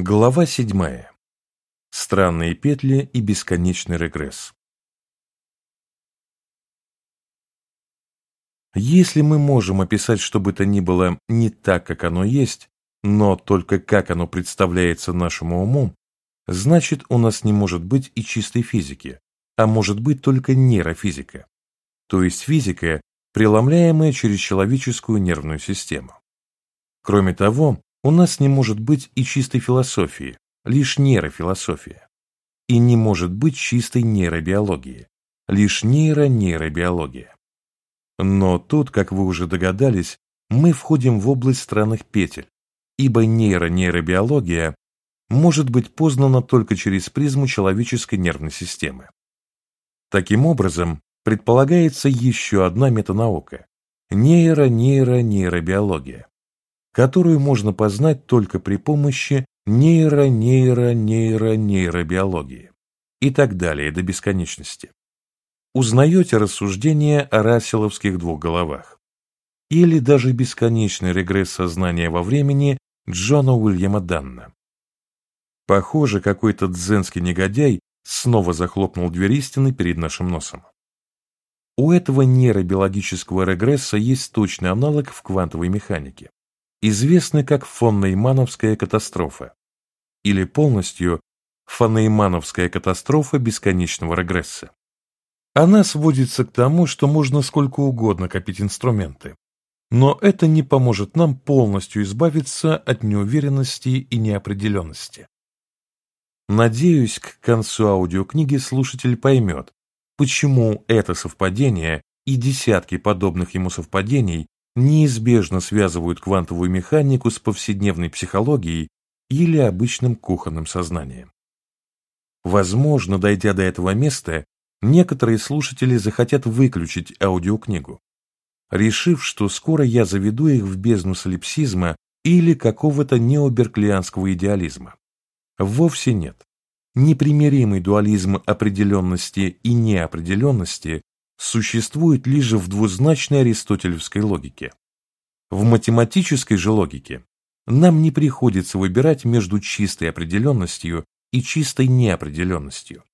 Глава седьмая. Странные петли и бесконечный регресс. Если мы можем описать что бы то ни было не так, как оно есть, но только как оно представляется нашему уму, значит у нас не может быть и чистой физики, а может быть только нейрофизика, то есть физика, преломляемая через человеческую нервную систему. Кроме того, у нас не может быть и чистой философии, лишь нейрофилософия. И не может быть чистой нейробиологии, лишь нейро-нейробиология. Но тут, как вы уже догадались, мы входим в область странных петель, ибо нейро-нейробиология может быть познана только через призму человеческой нервной системы. Таким образом, предполагается еще одна метанаука – нейро-нейро-нейробиология, которую можно познать только при помощи нейро-нейро-нейро-нейробиологии и так далее до бесконечности. Узнаете рассуждения о расселовских двух головах или даже бесконечный регресс сознания во времени Джона Уильяма Данна. Похоже, какой-то дзенский негодяй снова захлопнул дверь истины перед нашим носом. У этого нейробиологического регресса есть точный аналог в квантовой механике известны как фон-Неймановская катастрофа или полностью фон-Неймановская катастрофа бесконечного регресса. Она сводится к тому, что можно сколько угодно копить инструменты, но это не поможет нам полностью избавиться от неуверенности и неопределенности. Надеюсь, к концу аудиокниги слушатель поймет, почему это совпадение и десятки подобных ему совпадений неизбежно связывают квантовую механику с повседневной психологией или обычным кухонным сознанием. Возможно, дойдя до этого места, некоторые слушатели захотят выключить аудиокнигу, решив, что скоро я заведу их в бездну солипсизма или какого-то необерклианского идеализма. Вовсе нет. Непримиримый дуализм определенности и неопределенности существует лишь в двузначной аристотелевской логике. В математической же логике нам не приходится выбирать между чистой определенностью и чистой неопределенностью.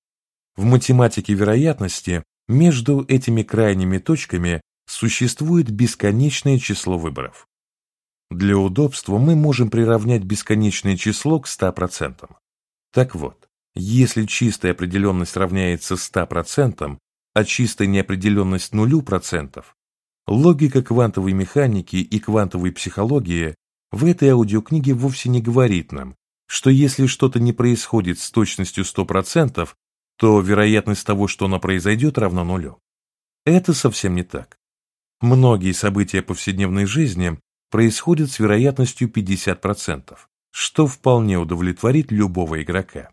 В математике вероятности между этими крайними точками существует бесконечное число выборов. Для удобства мы можем приравнять бесконечное число к 100%. Так вот, если чистая определенность равняется 100%, а чистая неопределенность нулю процентов, логика квантовой механики и квантовой психологии в этой аудиокниге вовсе не говорит нам, что если что-то не происходит с точностью 100%, то вероятность того, что оно произойдет, равна нулю. Это совсем не так. Многие события повседневной жизни происходят с вероятностью 50%, что вполне удовлетворит любого игрока.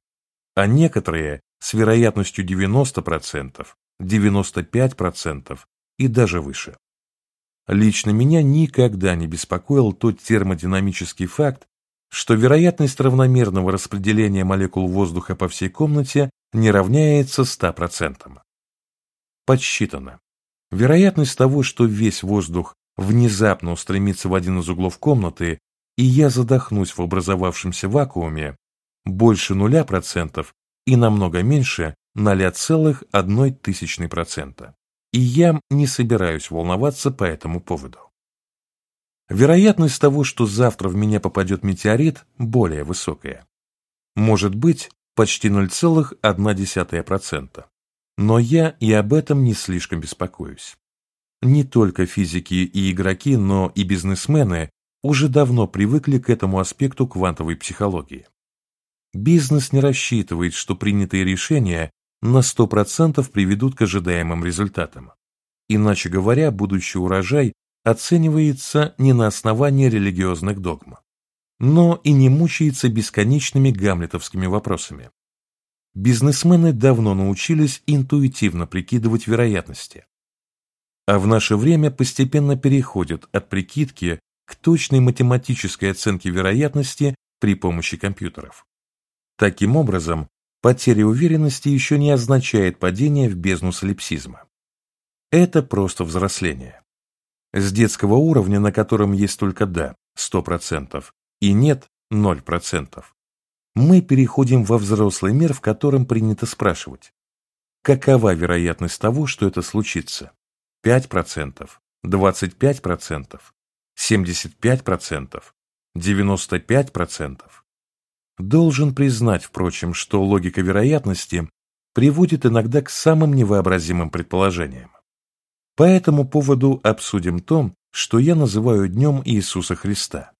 А некоторые с вероятностью 90%, 95% и даже выше. Лично меня никогда не беспокоил тот термодинамический факт, что вероятность равномерного распределения молекул воздуха по всей комнате не равняется 100%. Подсчитано. Вероятность того, что весь воздух внезапно устремится в один из углов комнаты, и я задохнусь в образовавшемся вакууме, больше нуля процентов и намного меньше 0,01%. И я не собираюсь волноваться по этому поводу. Вероятность того, что завтра в меня попадет метеорит, более высокая. Может быть, почти 0,1%. Но я и об этом не слишком беспокоюсь. Не только физики и игроки, но и бизнесмены уже давно привыкли к этому аспекту квантовой психологии. Бизнес не рассчитывает, что принятые решения на 100% приведут к ожидаемым результатам. Иначе говоря, будущий урожай оценивается не на основании религиозных догм, но и не мучается бесконечными гамлетовскими вопросами. Бизнесмены давно научились интуитивно прикидывать вероятности, а в наше время постепенно переходят от прикидки к точной математической оценке вероятности при помощи компьютеров. Таким образом, Потеря уверенности еще не означает падение в бездну солипсизма. Это просто взросление. С детского уровня, на котором есть только «да» 100% и «нет» 0%, мы переходим во взрослый мир, в котором принято спрашивать, какова вероятность того, что это случится? 5%, 25%, 75%, 95%. Должен признать, впрочем, что логика вероятности приводит иногда к самым невообразимым предположениям. По этому поводу обсудим то, что я называю Днем Иисуса Христа.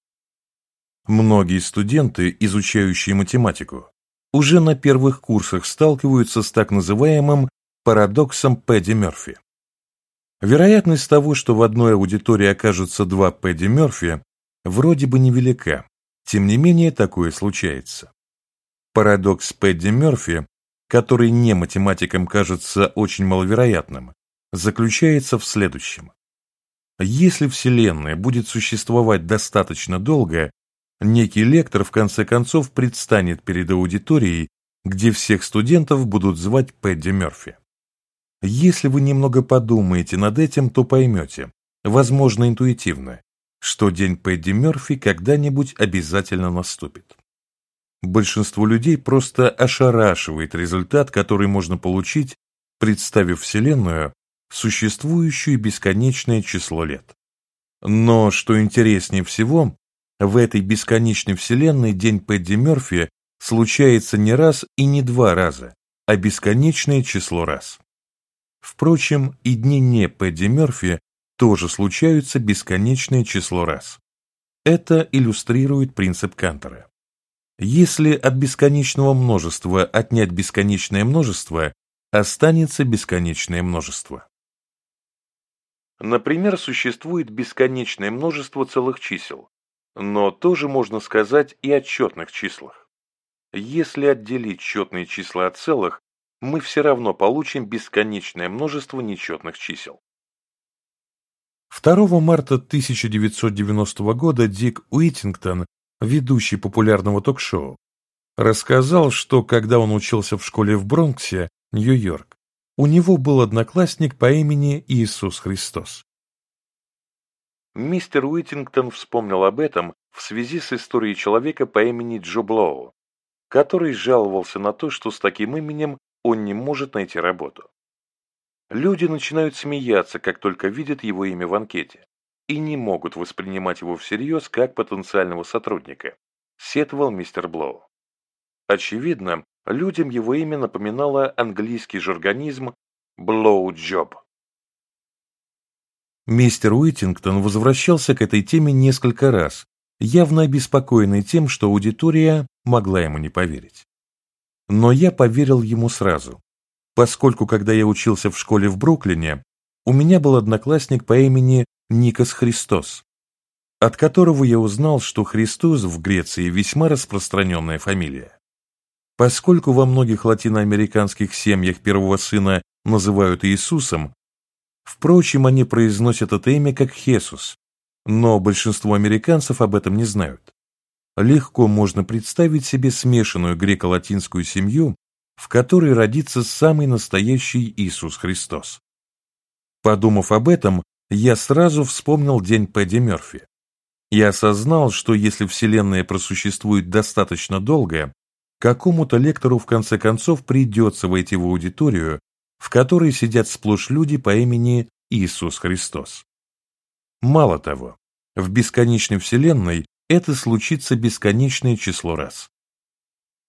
Многие студенты, изучающие математику, уже на первых курсах сталкиваются с так называемым парадоксом Пэдди Мёрфи. Вероятность того, что в одной аудитории окажутся два Пэдди Мёрфи, вроде бы невелика, тем не менее такое случается. Парадокс Пэдди Мёрфи, который не математикам кажется очень маловероятным, заключается в следующем. Если Вселенная будет существовать достаточно долго, некий лектор в конце концов предстанет перед аудиторией, где всех студентов будут звать Пэдди Мёрфи. Если вы немного подумаете над этим, то поймете, возможно интуитивно, что день Пэдди Мёрфи когда-нибудь обязательно наступит. Большинство людей просто ошарашивает результат, который можно получить, представив Вселенную существующую бесконечное число лет. Но, что интереснее всего, в этой бесконечной вселенной день Пэдди Мёрфи случается не раз и не два раза, а бесконечное число раз. Впрочем, и дни не Пэдди Мёрфи тоже случаются бесконечное число раз. Это иллюстрирует принцип Кантера. Если от бесконечного множества отнять бесконечное множество, останется бесконечное множество. Например, существует бесконечное множество целых чисел, но тоже можно сказать и о четных числах. Если отделить четные числа от целых, мы все равно получим бесконечное множество нечетных чисел. 2 марта 1990 года Дик Уитингтон, ведущий популярного ток-шоу, рассказал, что когда он учился в школе в Бронксе, Нью-Йорк, у него был одноклассник по имени Иисус Христос. Мистер Уитингтон вспомнил об этом в связи с историей человека по имени Джо Блоу, который жаловался на то, что с таким именем он не может найти работу. Люди начинают смеяться, как только видят его имя в анкете, и не могут воспринимать его всерьез как потенциального сотрудника, сетовал мистер Блоу. Очевидно, людям его имя напоминало английский жаргонизм «blow job». Мистер Уитингтон возвращался к этой теме несколько раз, явно обеспокоенный тем, что аудитория могла ему не поверить. Но я поверил ему сразу, поскольку когда я учился в школе в Бруклине, у меня был одноклассник по имени Никос Христос, от которого я узнал, что Христос в Греции весьма распространенная фамилия. Поскольку во многих латиноамериканских семьях первого сына называют Иисусом, впрочем, они произносят это имя как Хесус, но большинство американцев об этом не знают. Легко можно представить себе смешанную греко-латинскую семью, в которой родится самый настоящий Иисус Христос. Подумав об этом, я сразу вспомнил день Пэдди Мёрфи. Я осознал, что если Вселенная просуществует достаточно долго, какому-то лектору в конце концов придется войти в аудиторию, в которой сидят сплошь люди по имени Иисус Христос. Мало того, в бесконечной Вселенной это случится бесконечное число раз.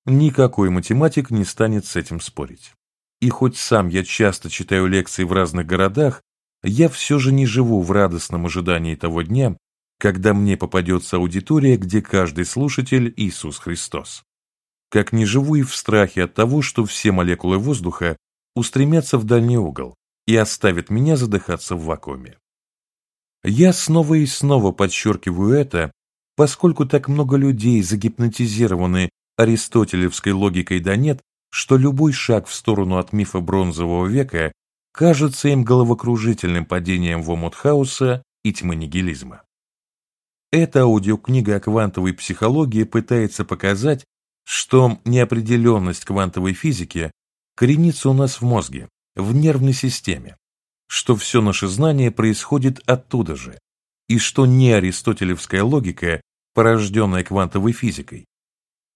Никакой математик не станет с этим спорить. И хоть сам я часто читаю лекции в разных городах, я все же не живу в радостном ожидании того дня, когда мне попадется аудитория, где каждый слушатель Иисус Христос как не живу и в страхе от того, что все молекулы воздуха устремятся в дальний угол и оставят меня задыхаться в вакууме. Я снова и снова подчеркиваю это, поскольку так много людей загипнотизированы аристотелевской логикой да нет, что любой шаг в сторону от мифа бронзового века кажется им головокружительным падением в омут хаоса и тьмы нигилизма. Эта аудиокнига о квантовой психологии пытается показать, что неопределенность квантовой физики коренится у нас в мозге, в нервной системе, что все наше знание происходит оттуда же, и что не аристотелевская логика, порожденная квантовой физикой,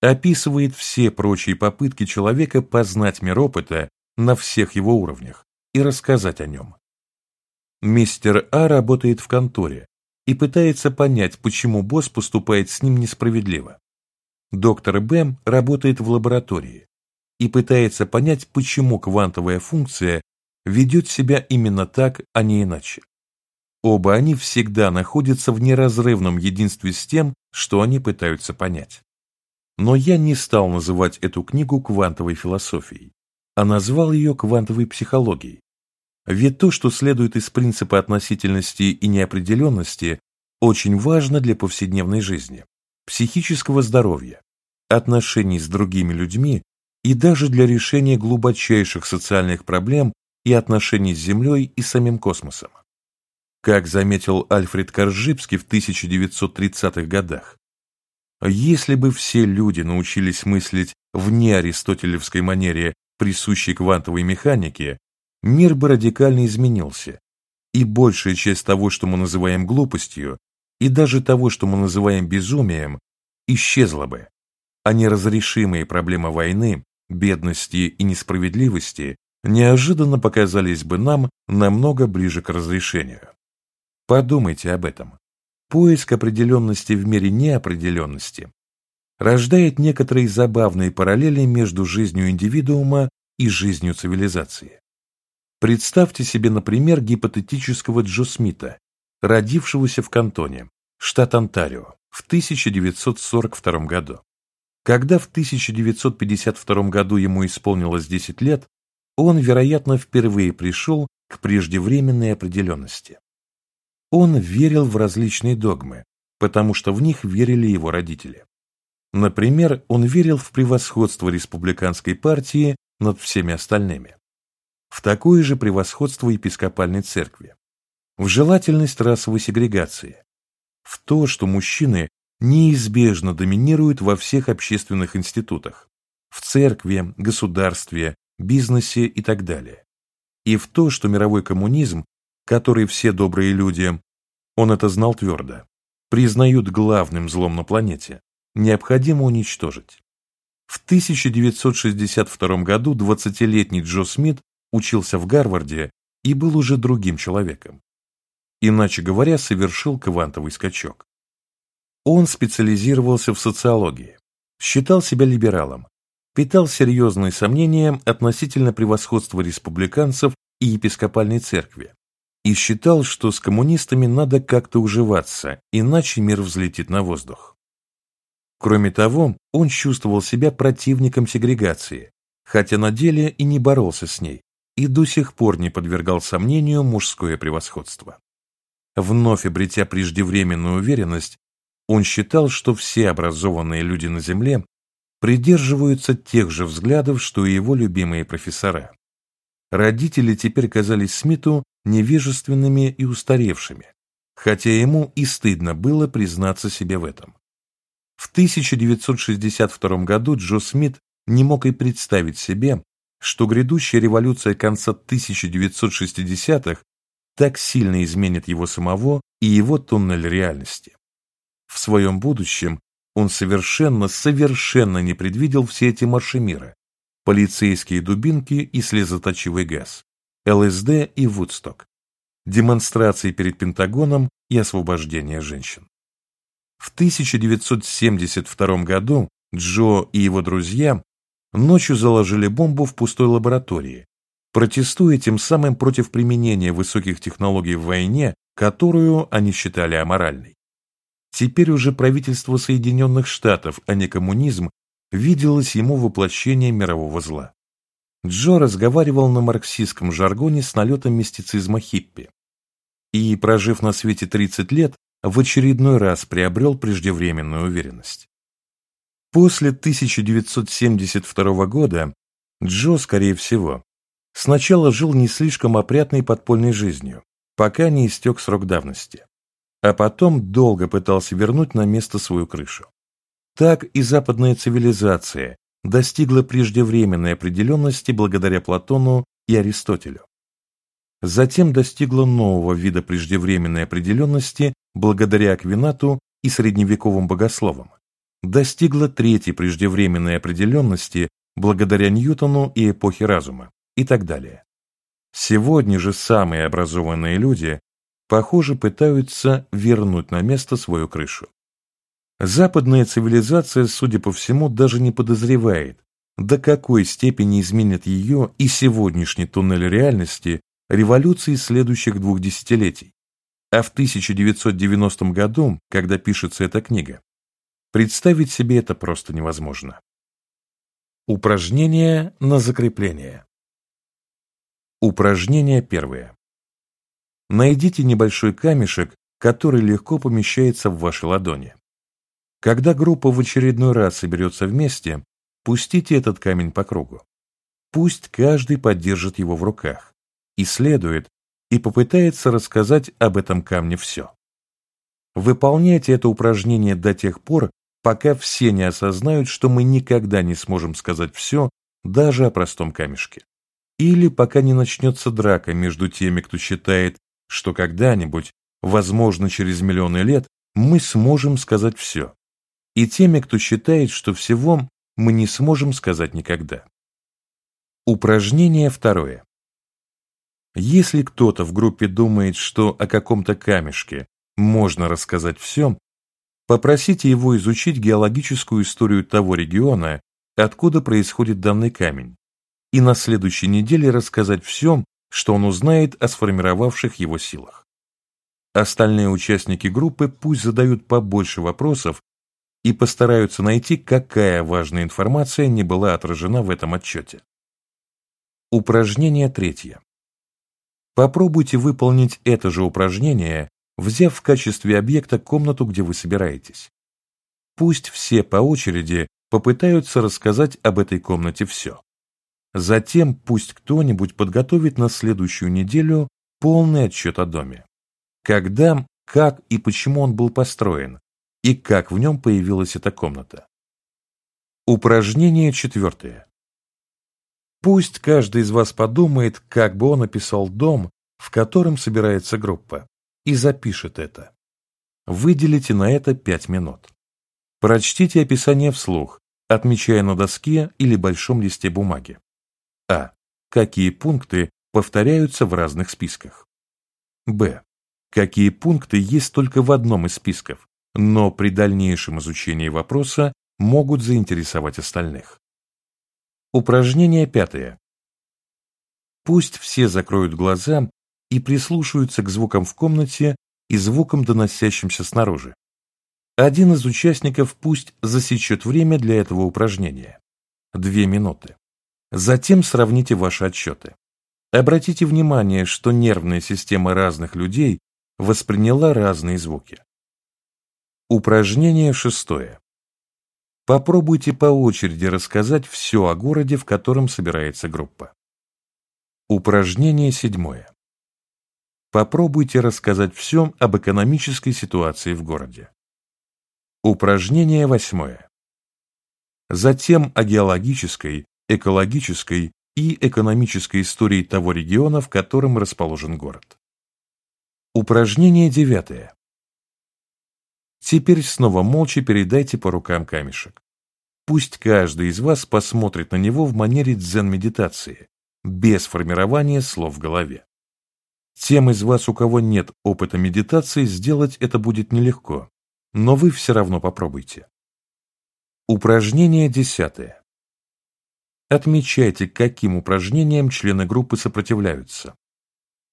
описывает все прочие попытки человека познать мир опыта на всех его уровнях и рассказать о нем. Мистер А работает в конторе и пытается понять, почему босс поступает с ним несправедливо. Доктор Б работает в лаборатории и пытается понять, почему квантовая функция ведет себя именно так, а не иначе. Оба они всегда находятся в неразрывном единстве с тем, что они пытаются понять. Но я не стал называть эту книгу квантовой философией, а назвал ее квантовой психологией. Ведь то, что следует из принципа относительности и неопределенности, очень важно для повседневной жизни, психического здоровья, отношений с другими людьми и даже для решения глубочайших социальных проблем и отношений с Землей и самим космосом. Как заметил Альфред Коржибский в 1930-х годах, если бы все люди научились мыслить вне аристотелевской манере, присущей квантовой механике, мир бы радикально изменился, и большая часть того, что мы называем глупостью, и даже того, что мы называем безумием, исчезла бы, а неразрешимые проблемы войны, бедности и несправедливости неожиданно показались бы нам намного ближе к разрешению. Подумайте об этом поиск определенности в мире неопределенности рождает некоторые забавные параллели между жизнью индивидуума и жизнью цивилизации. Представьте себе, например, гипотетического Джо Смита, родившегося в Кантоне, штат Онтарио, в 1942 году. Когда в 1952 году ему исполнилось 10 лет, он, вероятно, впервые пришел к преждевременной определенности. Он верил в различные догмы, потому что в них верили его родители. Например, он верил в превосходство республиканской партии над всеми остальными, в такое же превосходство епископальной церкви, в желательность расовой сегрегации, в то, что мужчины неизбежно доминируют во всех общественных институтах, в церкви, государстве, бизнесе и так далее, и в то, что мировой коммунизм который все добрые люди, он это знал твердо, признают главным злом на планете, необходимо уничтожить. В 1962 году 20-летний Джо Смит учился в Гарварде и был уже другим человеком. Иначе говоря, совершил квантовый скачок. Он специализировался в социологии, считал себя либералом, питал серьезные сомнения относительно превосходства республиканцев и епископальной церкви, и считал, что с коммунистами надо как-то уживаться, иначе мир взлетит на воздух. Кроме того, он чувствовал себя противником сегрегации, хотя на деле и не боролся с ней, и до сих пор не подвергал сомнению мужское превосходство. Вновь обретя преждевременную уверенность, он считал, что все образованные люди на Земле придерживаются тех же взглядов, что и его любимые профессора. Родители теперь казались Смиту невежественными и устаревшими, хотя ему и стыдно было признаться себе в этом. В 1962 году Джо Смит не мог и представить себе, что грядущая революция конца 1960-х так сильно изменит его самого и его туннель реальности. В своем будущем он совершенно, совершенно не предвидел все эти марши мира, полицейские дубинки и слезоточивый газ, ЛСД и Вудсток, демонстрации перед Пентагоном и освобождение женщин. В 1972 году Джо и его друзья ночью заложили бомбу в пустой лаборатории, протестуя тем самым против применения высоких технологий в войне, которую они считали аморальной. Теперь уже правительство Соединенных Штатов, а не коммунизм, виделось ему воплощение мирового зла. Джо разговаривал на марксистском жаргоне с налетом мистицизма хиппи. И, прожив на свете 30 лет, в очередной раз приобрел преждевременную уверенность. После 1972 года Джо, скорее всего, сначала жил не слишком опрятной подпольной жизнью, пока не истек срок давности, а потом долго пытался вернуть на место свою крышу. Так и западная цивилизация достигла преждевременной определенности благодаря Платону и Аристотелю. Затем достигла нового вида преждевременной определенности благодаря Аквинату и средневековым богословам, достигла третьей преждевременной определенности благодаря Ньютону и эпохе разума и так далее. Сегодня же самые образованные люди, похоже, пытаются вернуть на место свою крышу. Западная цивилизация, судя по всему, даже не подозревает, до какой степени изменит ее и сегодняшний туннель реальности революции следующих двух десятилетий. А в 1990 году, когда пишется эта книга, представить себе это просто невозможно. Упражнение на закрепление. Упражнение первое. Найдите небольшой камешек, который легко помещается в вашей ладони. Когда группа в очередной раз соберется вместе, пустите этот камень по кругу. Пусть каждый поддержит его в руках, исследует и попытается рассказать об этом камне все. Выполняйте это упражнение до тех пор, пока все не осознают, что мы никогда не сможем сказать все даже о простом камешке. Или пока не начнется драка между теми, кто считает, что когда-нибудь, возможно через миллионы лет, мы сможем сказать все, и теми, кто считает, что всего мы не сможем сказать никогда. Упражнение второе. Если кто-то в группе думает, что о каком-то камешке можно рассказать все, попросите его изучить геологическую историю того региона, откуда происходит данный камень, и на следующей неделе рассказать все, что он узнает о сформировавших его силах. Остальные участники группы пусть задают побольше вопросов и постараются найти, какая важная информация не была отражена в этом отчете. Упражнение третье. Попробуйте выполнить это же упражнение, взяв в качестве объекта комнату, где вы собираетесь. Пусть все по очереди попытаются рассказать об этой комнате все. Затем пусть кто-нибудь подготовит на следующую неделю полный отчет о доме. Когда, как и почему он был построен, и как в нем появилась эта комната. Упражнение четвертое. Пусть каждый из вас подумает, как бы он описал дом, в котором собирается группа, и запишет это. Выделите на это пять минут. Прочтите описание вслух, отмечая на доске или большом листе бумаги. А. Какие пункты повторяются в разных списках? Б. Какие пункты есть только в одном из списков, но при дальнейшем изучении вопроса могут заинтересовать остальных? Упражнение пятое. Пусть все закроют глаза и прислушаются к звукам в комнате и звукам, доносящимся снаружи. Один из участников пусть засечет время для этого упражнения. Две минуты. Затем сравните ваши отчеты. Обратите внимание, что нервная система разных людей восприняла разные звуки. Упражнение шестое. Попробуйте по очереди рассказать все о городе, в котором собирается группа. Упражнение седьмое. Попробуйте рассказать все об экономической ситуации в городе. Упражнение восьмое. Затем о геологической, экологической и экономической истории того региона, в котором расположен город. Упражнение девятое. Теперь снова молча передайте по рукам камешек. Пусть каждый из вас посмотрит на него в манере дзен-медитации, без формирования слов в голове. Тем из вас, у кого нет опыта медитации, сделать это будет нелегко, но вы все равно попробуйте. Упражнение десятое. Отмечайте, каким упражнениям члены группы сопротивляются.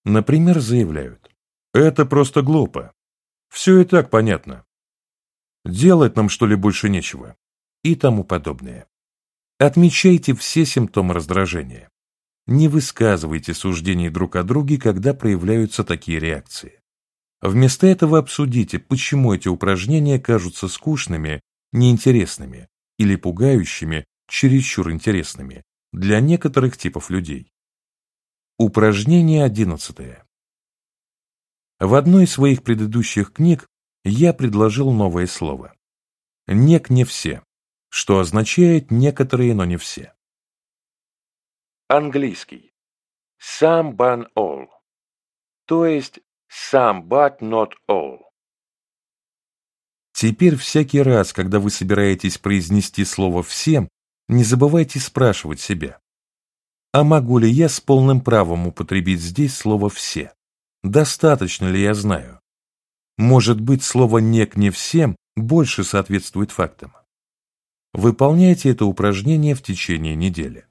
Например, заявляют «Это просто глупо. Все и так понятно. Делать нам что ли больше нечего?» и тому подобное. Отмечайте все симптомы раздражения. Не высказывайте суждений друг о друге, когда проявляются такие реакции. Вместо этого обсудите, почему эти упражнения кажутся скучными, неинтересными или пугающими чересчур интересными для некоторых типов людей. Упражнение одиннадцатое. В одной из своих предыдущих книг я предложил новое слово. Нек не все, что означает некоторые, но не все. Английский. Some but all. То есть some but not all. Теперь всякий раз, когда вы собираетесь произнести слово «всем», не забывайте спрашивать себя, а могу ли я с полным правом употребить здесь слово «все»? Достаточно ли я знаю? Может быть, слово «нек» не всем больше соответствует фактам? Выполняйте это упражнение в течение недели.